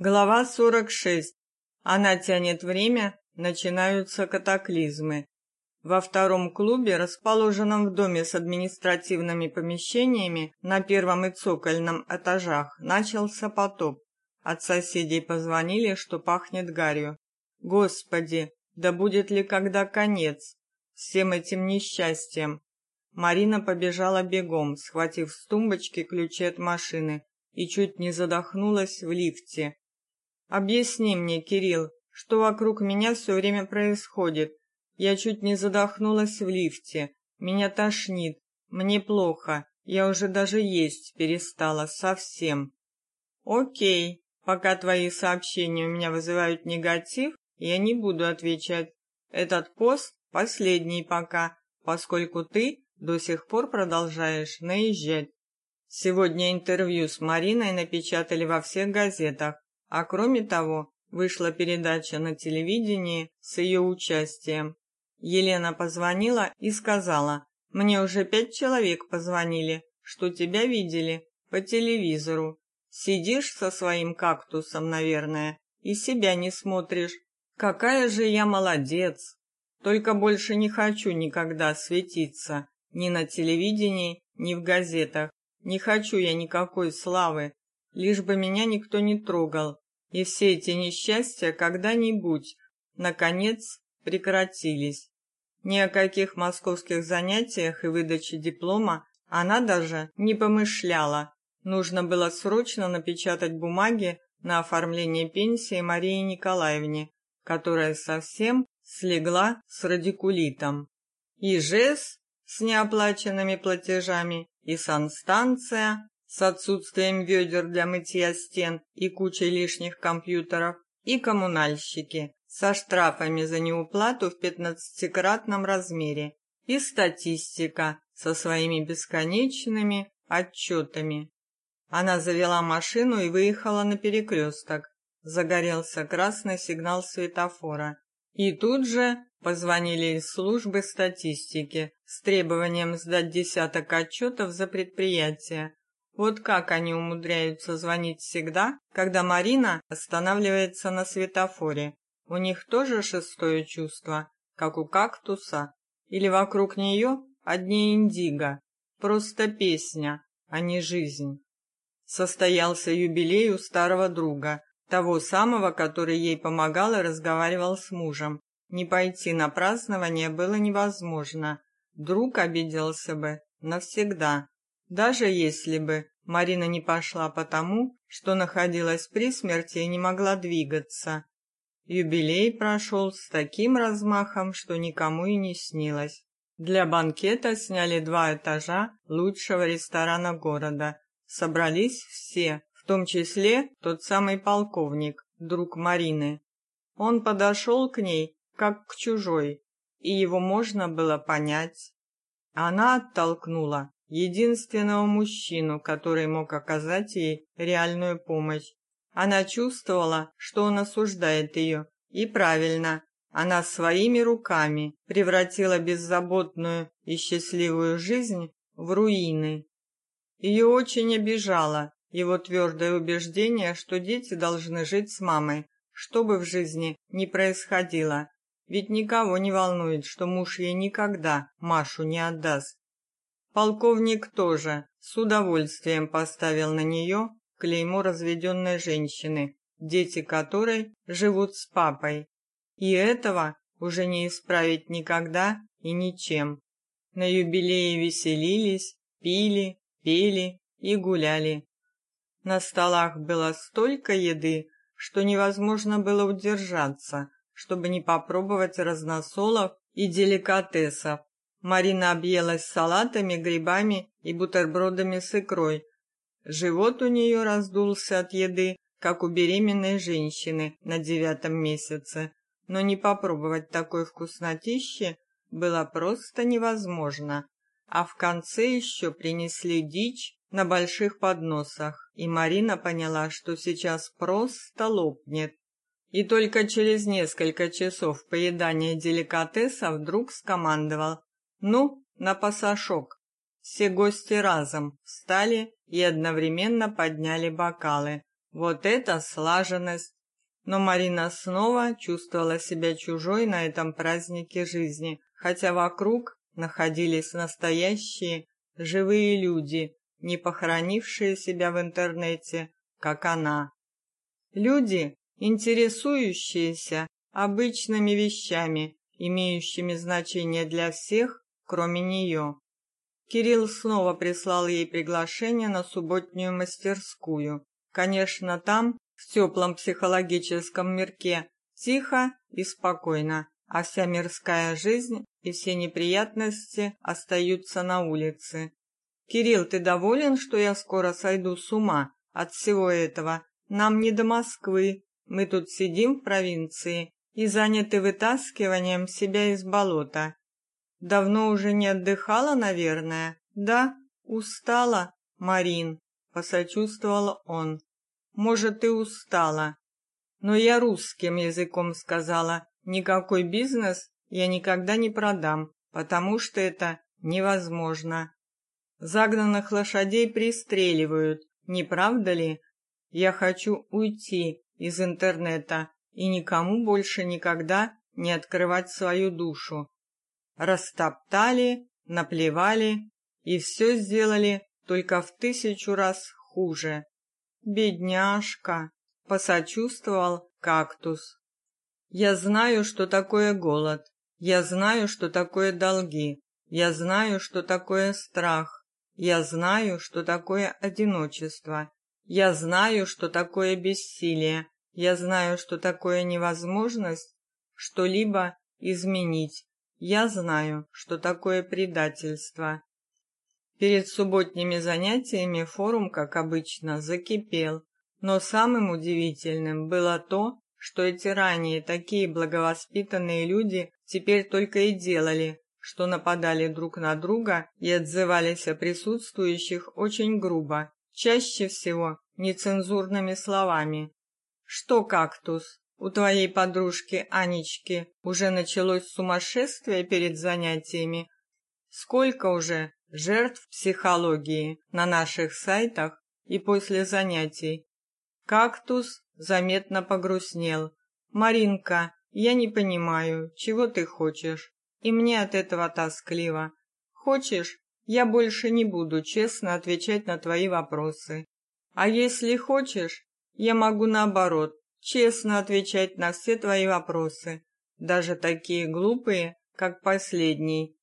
Глава 46. Она тянет время, начинаются катаклизмы. Во втором клубе, расположенном в доме с административными помещениями на первом и цокольном этажах, начался потоп. От соседей позвонили, что пахнет гарью. Господи, да будет ли когда конец всем этим несчастьям? Марина побежала бегом, схватив с тумбочки ключи от машины, и чуть не задохнулась в лифте. Объясни мне, Кирилл, что вокруг меня все время происходит? Я чуть не задохнулась в лифте. Меня тошнит. Мне плохо. Я уже даже есть перестала совсем. О'кей. Пока твои сообщения у меня вызывают негатив, я не буду отвечать. Этот пост последний пока, поскольку ты до сих пор продолжаешь наезжать. Сегодня интервью с Мариной напечатали во всех газетах. А кроме того, вышла передача на телевидении с ее участием. Елена позвонила и сказала: "Мне уже пять человек позвонили, что тебя видели по телевизору. Сидишь со своим кактусом, наверное, и себя не смотришь. Какая же я молодец. Только больше не хочу никогда светиться ни на телевидении, ни в газетах. Не хочу я никакой славы, лишь бы меня никто не трогал, и все эти несчастья когда-нибудь наконец прекратились. Ни о каких московских занятиях и выдаче диплома она даже не помышляла. Нужно было срочно напечатать бумаги на оформление пенсии Марии Николаевне, которая совсем слегла с радикулитом. И ЖЭС с неоплаченными платежами, и санстанция с отсутствием ведер для мытья стен и кучей лишних компьютеров, и коммунальщики со штрафами за неуплату в пятнадцатикратном размере, и статистика со своими бесконечными отчетами. Она завела машину и выехала на перекресток. Загорелся красный сигнал светофора. И тут же позвонили из службы статистики с требованием сдать десяток отчетов за предприятие, вот как они умудряются звонить всегда, когда Марина останавливается на светофоре. У них тоже шестое чувство, как у кактуса, или вокруг нее одни индиго. Просто песня, а не жизнь. Состоялся юбилей у старого друга, того самого, который ей помогал и разговаривал с мужем. Не пойти на празднование было невозможно. Друг обиделся бы навсегда. Даже если бы Марина не пошла потому, что находилась при смерти и не могла двигаться. Юбилей прошел с таким размахом, что никому и не снилось. Для банкета сняли два этажа лучшего ресторана города. Собрались все, в том числе тот самый полковник, друг Марины. Он подошел к ней как к чужой, и его можно было понять. Она оттолкнула единственного мужчину, который мог оказать ей реальную помощь. Она чувствовала, что он осуждает ее, и правильно. Она своими руками превратила беззаботную и счастливую жизнь в руины. Ее очень обижало его твердое убеждение, что дети должны жить с мамой, что бы в жизни ни происходило. Ведь никого не волнует, что муж ей никогда Машу не отдаст. Полковник тоже с удовольствием поставил на нее клеймо разведенной женщины, дети которой живут с папой. И этого уже не исправить никогда и ничем. На юбилее веселились, пили, пели и гуляли. На столах было столько еды, что невозможно было удержаться, чтобы не попробовать разносолов и деликатесов. Марина объелась салатами, грибами и бутербродами с икрой. Живот у нее раздулся от еды, как у беременной женщины на девятом месяце, но не попробовать такой вкуснотищи было просто невозможно. А в конце еще принесли дичь на больших подносах, и Марина поняла, что сейчас просто лопнет. И только через несколько часов поедания деликатеса вдруг скомандовал: ну, на пасашок. Все гости разом встали и одновременно подняли бокалы. Вот это слаженность! Но Марина снова чувствовала себя чужой на этом празднике жизни, хотя вокруг находились настоящие живые люди, не похоронившие себя в интернете, как она. Люди, интересующиеся обычными вещами, имеющими значение для всех, кроме нее. Кирилл снова прислал ей приглашение на субботнюю мастерскую. Конечно, там, в теплом психологическом мирке, тихо и спокойно, а вся мирская жизнь и все неприятности остаются на улице. Кирилл, ты доволен, что я скоро сойду с ума от всего этого? Нам не до Москвы. Мы тут сидим в провинции и заняты вытаскиванием себя из болота. Давно уже не отдыхала, наверное. Да, устала, Марин, посочувствовал он. Может, и устала. Но я русским языком сказала: никакой бизнес я никогда не продам, потому что это невозможно. Загнанных лошадей пристреливают, не правда ли? Я хочу уйти из интернета и никому больше никогда не открывать свою душу. Растоптали, наплевали и все сделали только в тысячу раз хуже. Бедняжка, посочувствовал кактус. Я знаю, что такое голод. Я знаю, что такое долги. Я знаю, что такое страх. Я знаю, что такое одиночество. Я знаю, что такое бессилие. Я знаю, что такое невозможность что-либо изменить. Я знаю, что такое предательство. Перед субботними занятиями форум, как обычно, закипел, но самым удивительным было то, что эти ранее такие благовоспитанные люди теперь только и делали, что нападали друг на друга и отзывались о присутствующих очень грубо, чаще всего нецензурными словами. Что, кактус, у твоей подружки Анечки уже началось сумасшествие перед занятиями? Сколько уже жертв психологии на наших сайтах и после занятий? Кактус заметно погрустнел. Маринка, я не понимаю, чего ты хочешь, и мне от этого тоскливо. Хочешь, я больше не буду честно отвечать на твои вопросы. А если хочешь, я могу наоборот, честно отвечать на все твои вопросы, даже такие глупые, как последний.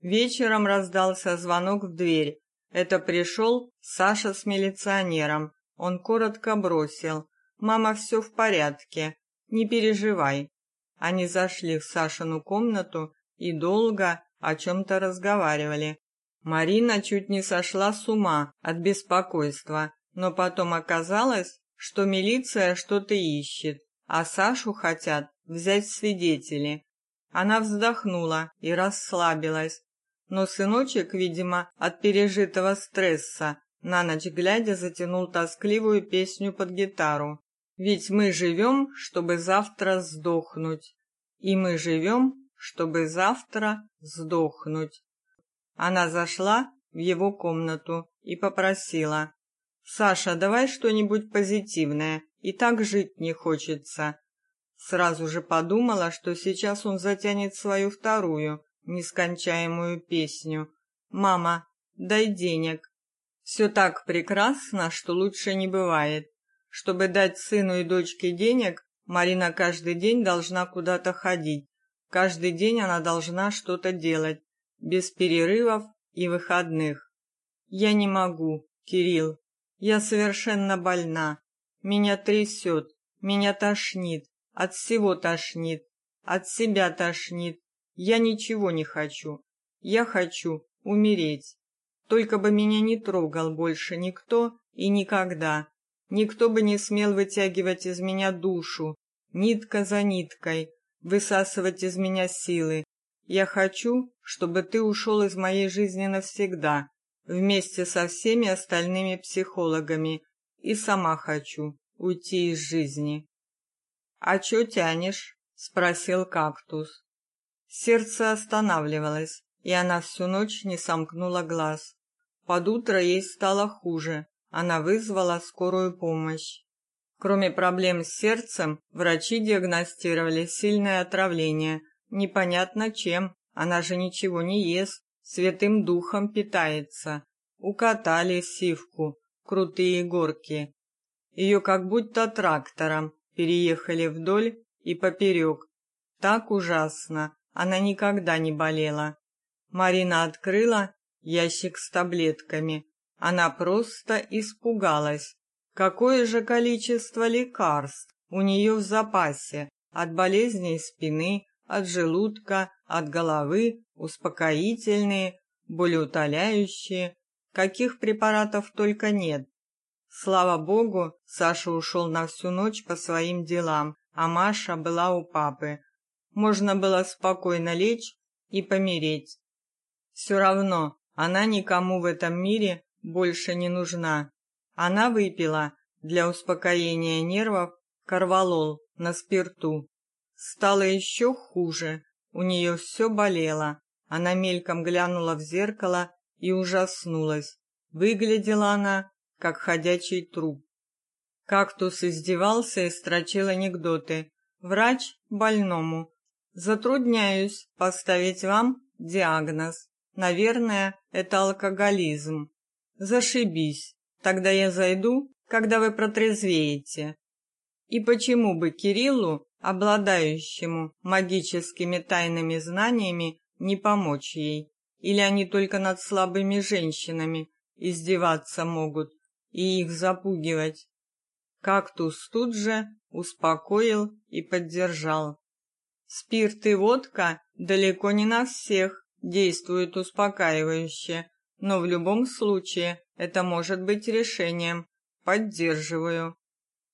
Вечером раздался звонок в дверь. Это пришел Саша с милиционером. Он коротко бросил: "Мама, все в порядке. Не переживай". Они зашли в Сашину комнату и долго о чем то разговаривали. Марина чуть не сошла с ума от беспокойства, но потом оказалось, что милиция что-то ищет, а Сашу хотят взять свидетели. Она вздохнула и расслабилась. Но сыночек, видимо, от пережитого стресса, на ночь глядя затянул тоскливую песню под гитару. Ведь мы живем, чтобы завтра сдохнуть. И мы живем, чтобы завтра сдохнуть. Она зашла в его комнату и попросила: "Саша, давай что-нибудь позитивное, и так жить не хочется". Сразу же подумала, что сейчас он затянет свою вторую нескончаемую песню. "Мама, дай денег". Все так прекрасно, что лучше не бывает. Чтобы дать сыну и дочке денег, Марина каждый день должна куда-то ходить. Каждый день она должна что-то делать без перерывов и выходных. Я не могу, Кирилл. Я совершенно больна. Меня трясет, меня тошнит, от всего тошнит, от себя тошнит. Я ничего не хочу. Я хочу умереть. Только бы меня не трогал больше никто и никогда. Никто бы не смел вытягивать из меня душу, нитка за ниткой, высасывать из меня силы, я хочу, чтобы ты ушел из моей жизни навсегда, вместе со всеми остальными психологами, и сама хочу уйти из жизни. А чё тянешь? спросил кактус. Сердце останавливалось, и она всю ночь не сомкнула глаз. Под утро ей стало хуже. Она вызвала скорую помощь. Кроме проблем с сердцем, врачи диагностировали сильное отравление. Непонятно чем, она же ничего не ест, святым духом питается. Укатали сивку, крутые горки. Ее как будто трактором переехали вдоль и поперек. Так ужасно, она никогда не болела. Марина открыла ящик с таблетками. Она просто испугалась. Какое же количество лекарств у нее в запасе от болезней спины, от желудка, от головы, успокоительные, болеутоляющие, каких препаратов только нет. Слава богу, Саша ушел на всю ночь по своим делам, а Маша была у папы. Можно было спокойно лечь и помереть. Все равно она никому в этом мире больше не нужна. Она выпила для успокоения нервов корвалол на спирту. Стало еще хуже. У нее все болело. Она мельком глянула в зеркало и ужаснулась. Выглядела она как ходячий труп. Кактус издевался и строчил анекдоты. Врач больному. Затрудняюсь поставить вам диагноз. Наверное, это алкоголизм. Зашибись. Тогда я зайду, когда вы протрезвеете. И почему бы Кириллу, обладающему магическими тайными знаниями, не помочь ей? Или они только над слабыми женщинами издеваться могут и их запугивать? Кактус тут же успокоил и поддержал. Спирт и водка далеко не на всех действуют успокаивающе, но в любом случае это может быть решением. Поддерживаю.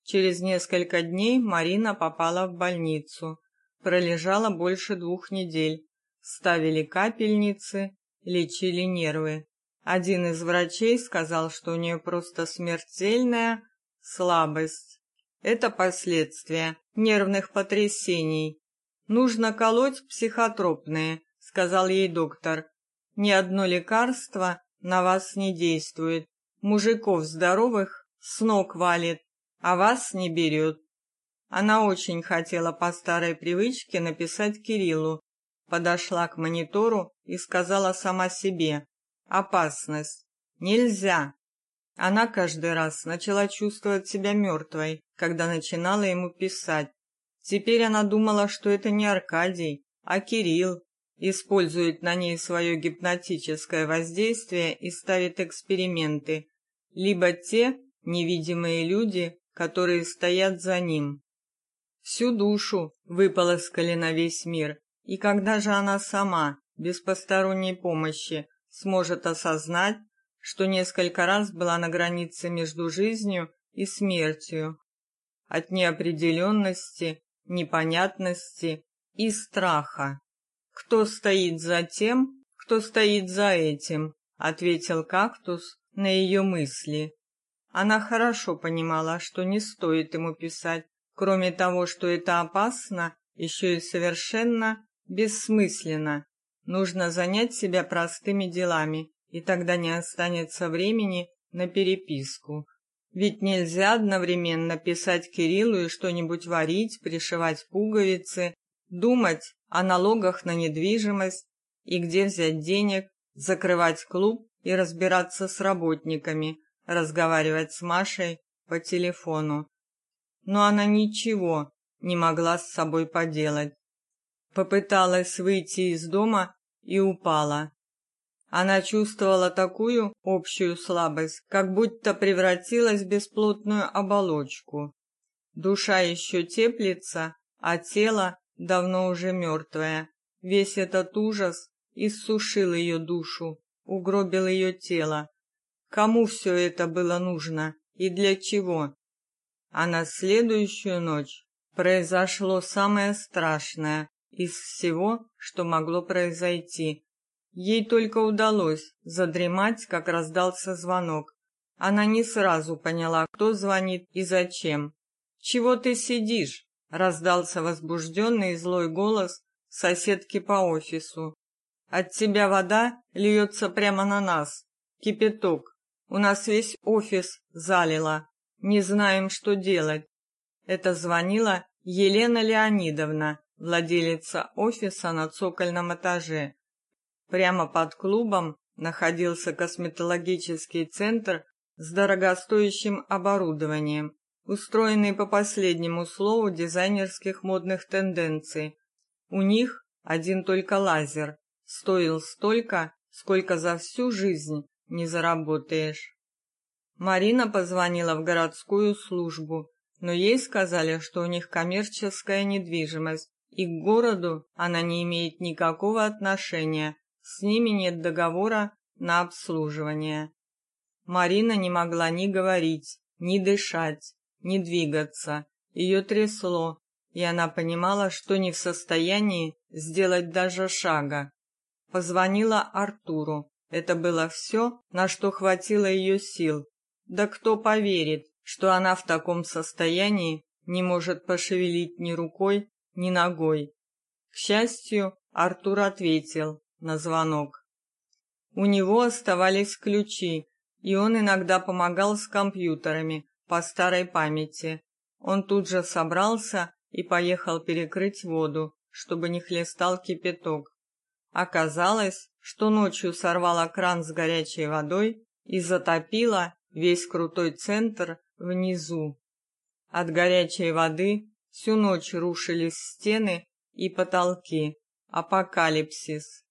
Через несколько дней Марина попала в больницу. Пролежала больше двух недель. Ставили капельницы, лечили нервы. Один из врачей сказал, что у нее просто смертельная слабость. Это последствия нервных потрясений. Нужно колоть психотропные, сказал ей доктор. Ни одно лекарство на вас не действует. Мужиков здоровых с ног валит, а вас не берет. Она очень хотела по старой привычке написать Кириллу. Подошла к монитору и сказала сама себе: "Опасность. Нельзя". Она каждый раз начала чувствовать себя мертвой, когда начинала ему писать. Теперь она думала, что это не Аркадий, а Кирилл, использует на ней свое гипнотическое воздействие и ставит эксперименты, либо те невидимые люди, которые стоят за ним. Всю душу выполоскали на весь мир, и когда же она сама, без посторонней помощи, сможет осознать, что несколько раз была на границе между жизнью и смертью, от неопределенности, непонятности и страха. Кто стоит за тем, кто стоит за этим, ответил кактус на ее мысли. Она хорошо понимала, что не стоит ему писать, кроме того, что это опасно, еще и совершенно бессмысленно. Нужно занять себя простыми делами, и тогда не останется времени на переписку. Ведь нельзя одновременно писать Кириллу и что-нибудь варить, пришивать пуговицы, думать о налогах на недвижимость и где взять денег, закрывать клуб и разбираться с работниками, разговаривать с Машей по телефону. Но она ничего не могла с собой поделать. Попыталась выйти из дома и упала. Она чувствовала такую общую слабость, как будто превратилась в бесплотную оболочку. Душа еще теплится, а тело давно уже мертвая. Весь этот ужас иссушил ее душу, угробил ее тело. Кому все это было нужно и для чего? А на следующую ночь произошло самое страшное из всего, что могло произойти. Ей только удалось задремать, как раздался звонок. Она не сразу поняла, кто звонит и зачем. "Чего ты сидишь?" раздался возбужденный и злой голос соседки по офису. От тебя вода льется прямо на нас. Кипяток. У нас весь офис залило. Не знаем, что делать. Это звонила Елена Леонидовна, владелица офиса на цокольном этаже. Прямо под клубом находился косметологический центр с дорогостоящим оборудованием, устроенный по последнему слову дизайнерских модных тенденций. У них один только лазер стоил столько, сколько за всю жизнь не заработаешь. Марина позвонила в городскую службу, но ей сказали, что у них коммерческая недвижимость, и к городу она не имеет никакого отношения. С ними нет договора на обслуживание. Марина не могла ни говорить, ни дышать, ни двигаться. Ее трясло, и она понимала, что не в состоянии сделать даже шага. Позвонила Артуру. Это было все, на что хватило ее сил. Да кто поверит, что она в таком состоянии не может пошевелить ни рукой, ни ногой. К счастью, Артур ответил на звонок. У него оставались ключи, и он иногда помогал с компьютерами по старой памяти. Он тут же собрался и поехал перекрыть воду, чтобы не хлестал кипяток. Оказалось, что ночью сорвало кран с горячей водой и затопило весь крутой центр внизу. От горячей воды всю ночь рушились стены и потолки. Апокалипсис.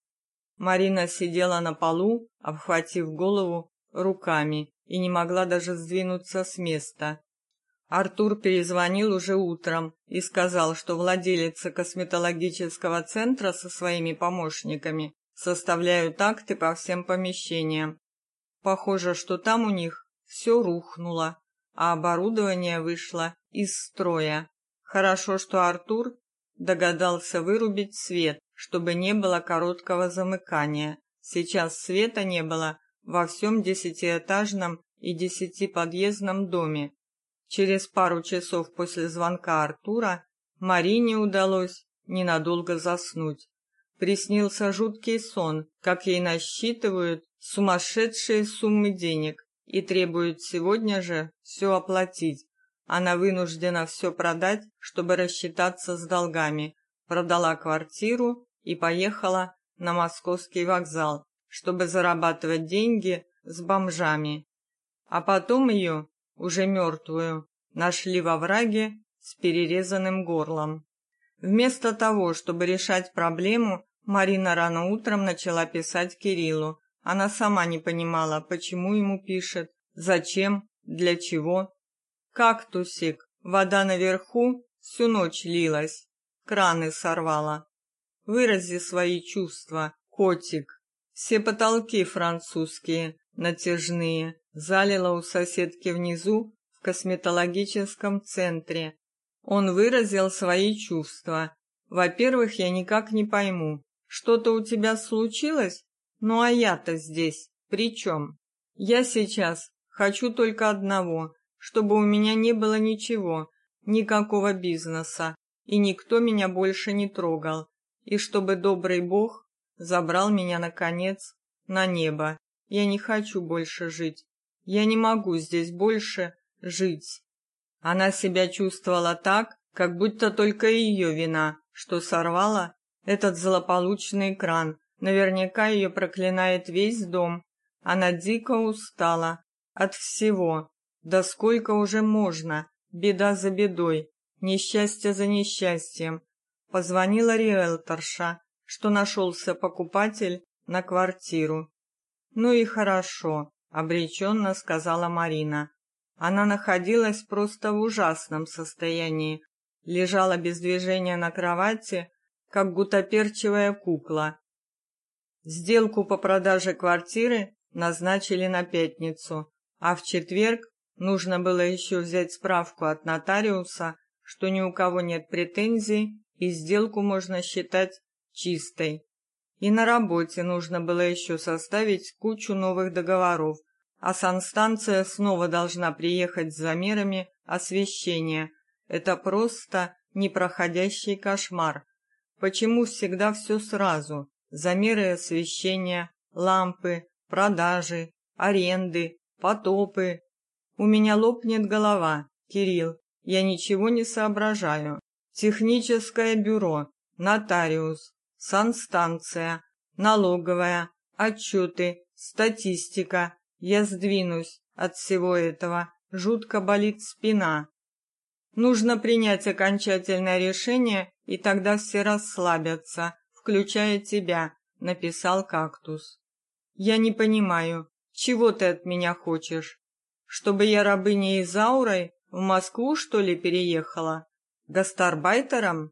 Марина сидела на полу, обхватив голову руками и не могла даже сдвинуться с места. Артур перезвонил уже утром и сказал, что владелица косметологического центра со своими помощниками составляют акты по всем помещениям. Похоже, что там у них все рухнуло, а оборудование вышло из строя. Хорошо, что Артур догадался вырубить свет, чтобы не было короткого замыкания. Сейчас света не было во всем десятиэтажном и десятиподъездном доме. Через пару часов после звонка Артура Марине удалось ненадолго заснуть. Приснился жуткий сон, как ей насчитывают сумасшедшие суммы денег и требуют сегодня же все оплатить. Она вынуждена все продать, чтобы рассчитаться с долгами. Продала квартиру и поехала на московский вокзал, чтобы зарабатывать деньги с бомжами. А потом ее, уже мертвую, нашли во враге с перерезанным горлом. Вместо того, чтобы решать проблему, Марина рано утром начала писать Кириллу. Она сама не понимала, почему ему пишет, зачем, для чего. Кактусик, вода наверху всю ночь лилась, краны сорвала. Вырази свои чувства, котик. Все потолки французские, натяжные, залила у соседки внизу в косметологическом центре. Он выразил свои чувства. Во-первых, я никак не пойму, что-то у тебя случилось? Ну а я-то здесь при чем? Я сейчас хочу только одного, чтобы у меня не было ничего, никакого бизнеса, и никто меня больше не трогал и чтобы добрый Бог забрал меня наконец на небо. Я не хочу больше жить. Я не могу здесь больше жить. Она себя чувствовала так, как будто только ее вина, что сорвала этот злополучный кран. Наверняка ее проклинает весь дом. Она дико устала от всего. Да сколько уже можно? Беда за бедой, несчастье за несчастьем. Позвонила риэлторша, что нашелся покупатель на квартиру. Ну и хорошо, обреченно сказала Марина. Она находилась просто в ужасном состоянии, лежала без движения на кровати, как гутоперчивая кукла. Сделку по продаже квартиры назначили на пятницу, а в четверг нужно было еще взять справку от нотариуса, что ни у кого нет претензий и сделку можно считать чистой. И на работе нужно было еще составить кучу новых договоров, а санстанция снова должна приехать с замерами освещения. Это просто непроходящий кошмар. Почему всегда все сразу? Замеры освещения, лампы, продажи, аренды, потопы. У меня лопнет голова, Кирилл, я ничего не соображаю. Техническое бюро, нотариус, санстанция, налоговая, отчеты, статистика. Я сдвинусь от всего этого. Жутко болит спина. Нужно принять окончательное решение, и тогда все расслабятся, включая тебя, написал кактус. Я не понимаю, чего ты от меня хочешь? Чтобы я рабыней Изаурой в Москву, что ли, переехала? Гастарбайтером?